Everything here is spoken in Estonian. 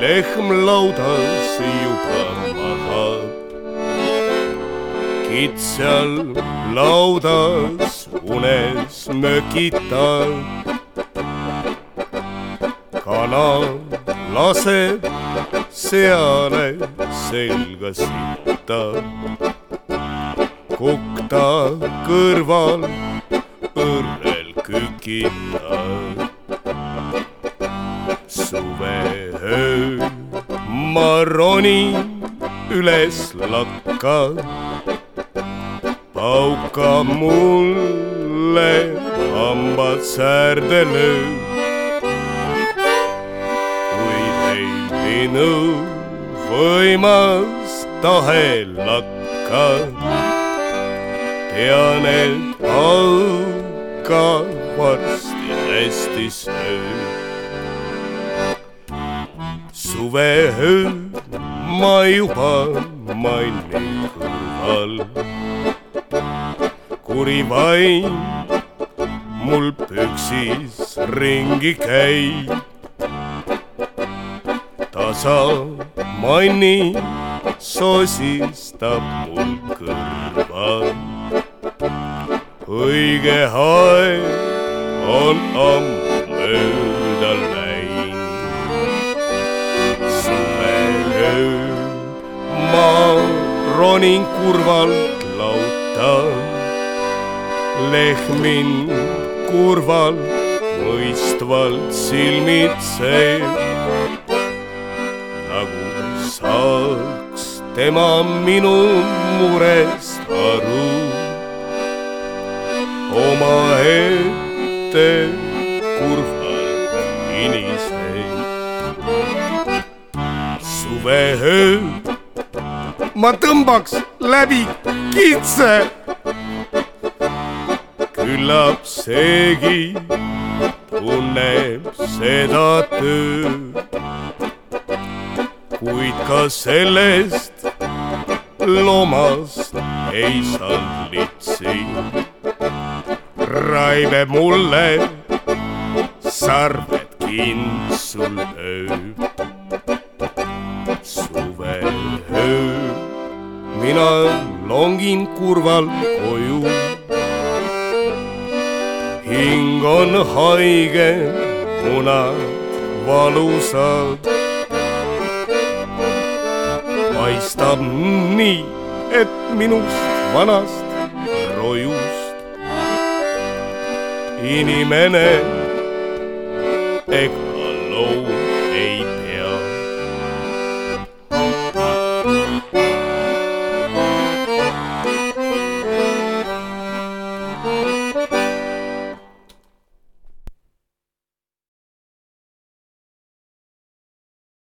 lehm laudas juba magab. kitsal laudas unes mökitab. kana laseb seale selga sitta. kukk ta kõrval õrrel kükitab. Suveöö ma ronin üles lakka. pauka mulle hambad säärde löö. kuid ei minu võimas tahe lakka. tean, et auka varsti hästi sööb suveöö ma juba mainin kõrval. kuri vaim mul püksis ringi käib. tasa manni sosistab mul kõrval. õige aeg on ammu mööda ronin kurvalt lauta, lehmin kurval mõistvalt silmitseeb. nagu saaks tema minu murest aru omaette kurvalt iniseb. suveöö ma tõmbaks läbi kitse. küllap seegi tunneb seda tööd. kuid ka sellest loomast ei saanud litsi. raibeb mulle sarved kintsul ööb. Mina longin kurvalt koju. hing on haige, munad valusad. paistab nii, et minust vanast rojust inimene ega loom